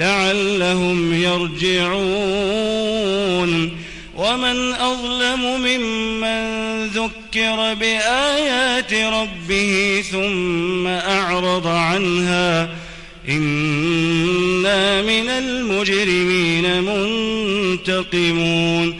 لعلهم يرجعون. ومن أظلم ممن ذكر بآيات ربه ثم أعرض عنها إنا من المجرمين منتقمون.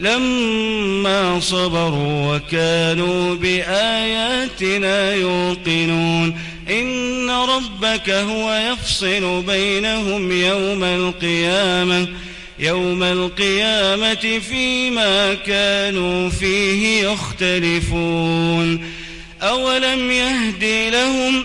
لما صبروا وكانوا بآياتنا يوقنون. إن ربك هو يفصل بينهم يوم القيامة يوم القيامة فيما كانوا فيه يختلفون. أولم يهدي لهم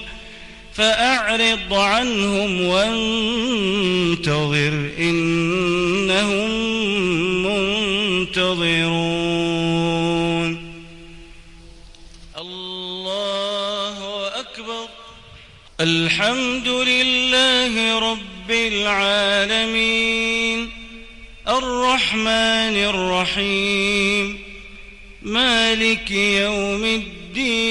فأعرض عنهم وانتظر إنهم منتظرون. الله أكبر. الحمد لله رب العالمين. الرحمن الرحيم. مالك يوم الدين.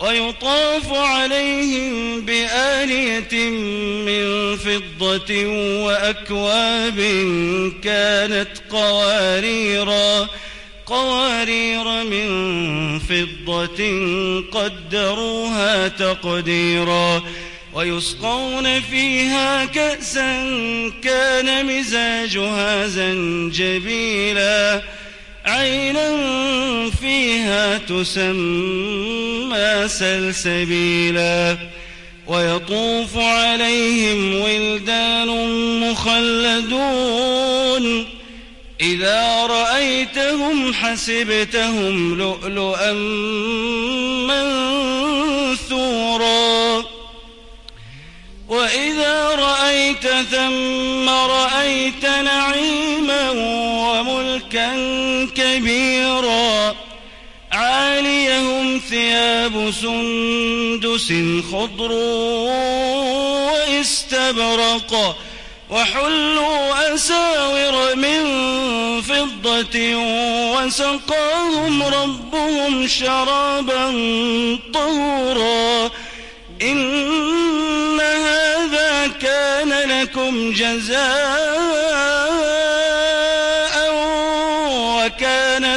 ويطاف عليهم بآلية من فضة وأكواب كانت قواريرا قوارير من فضة قدروها تقديرا. ويسقون فيها كأسا كان مزاجها زنجبيلا. عينا فيها تسمى سلسبيلا ويطوف عليهم ولدان مخلدون. إذا رأيتهم حسبتهم لؤلؤا منثورا. وإذا رأيت ثم رأيت نعيما كبيرا عاليهم ثياب سندس خضر واستبرق وحلوا أساور من فضة وسقاهم ربهم شرابا طهورا إن هذا كان لكم جزاء